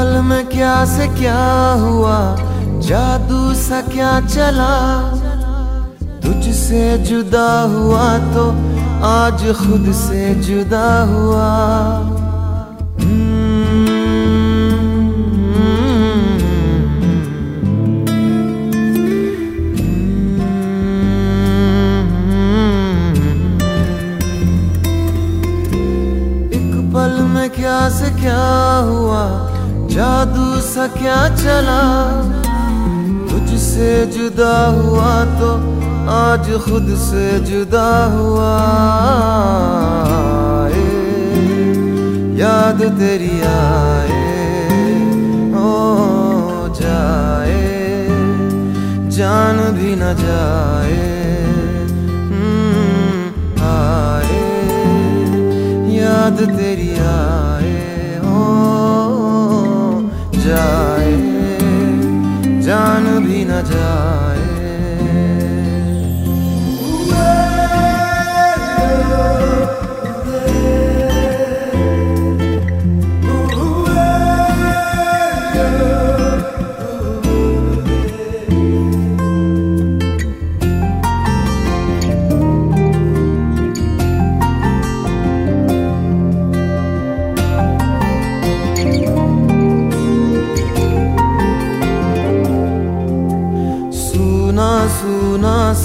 पल में क्या से क्या हुआ? जादू सा क्या चला? तुझसे जुदा हुआ तो आज खुद से जुदा हुआ। क्या से क्या हुआ? जादू सा क्या चला? तुझसे जुदा हुआ तो आज खुद से जुदा हुआ। याद तेरी आए हो जाए जान भी न जाए। हम्म, आए याद तेरी आए हो जाए जान भी न जाए।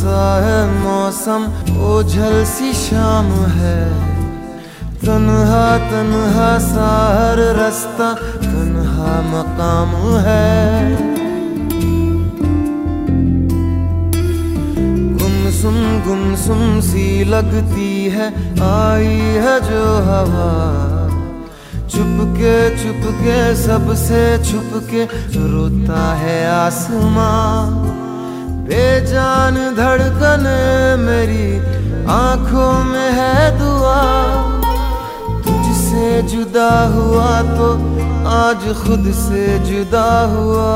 सा है मौसम ओझल सी शाम है। तन्हा तन्हा सा हर रास्ता, तन्हा मकाम है। गुमसुम गुमसुम सी लगती है, आई है जो हवा। चुपके चुपके, सबसे छुपके, रोता है आसमां। बेजान धड़कन मेरी आँखों में है दुआ। तुझसे जुदा हुआ तो आज खुद से जुदा हुआ।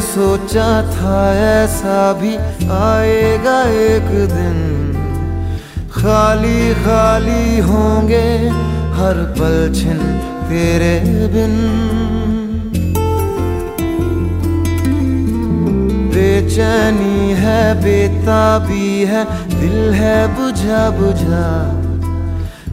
सोचा था ऐसा भी आएगा एक दिन। खाली खाली होंगे हर पल छिन तेरे बिन। बेचैनी है, बेताबी है, दिल है बुझा बुझा।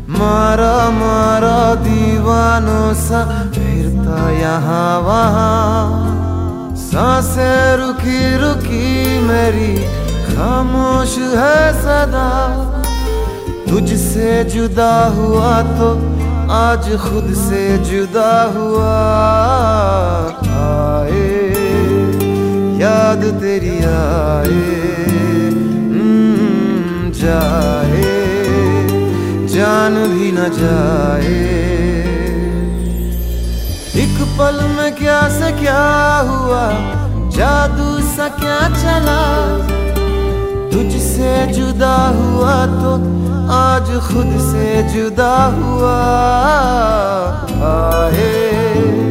मारा मारा दीवानों सा फिरता यहाँ वहाँ। साँसें रुकी रुकी मेरी खामोश है सदा। तुझसे जुदा हुआ तो आज खुद से जुदा हुआ। आए याद तेरी आए हम्म, जाए जान भी न जाए। पल में क्या से क्या हुआ? जादू सा क्या चला? तुझसे जुदा हुआ तो आज खुद से जुदा हुआ। आए।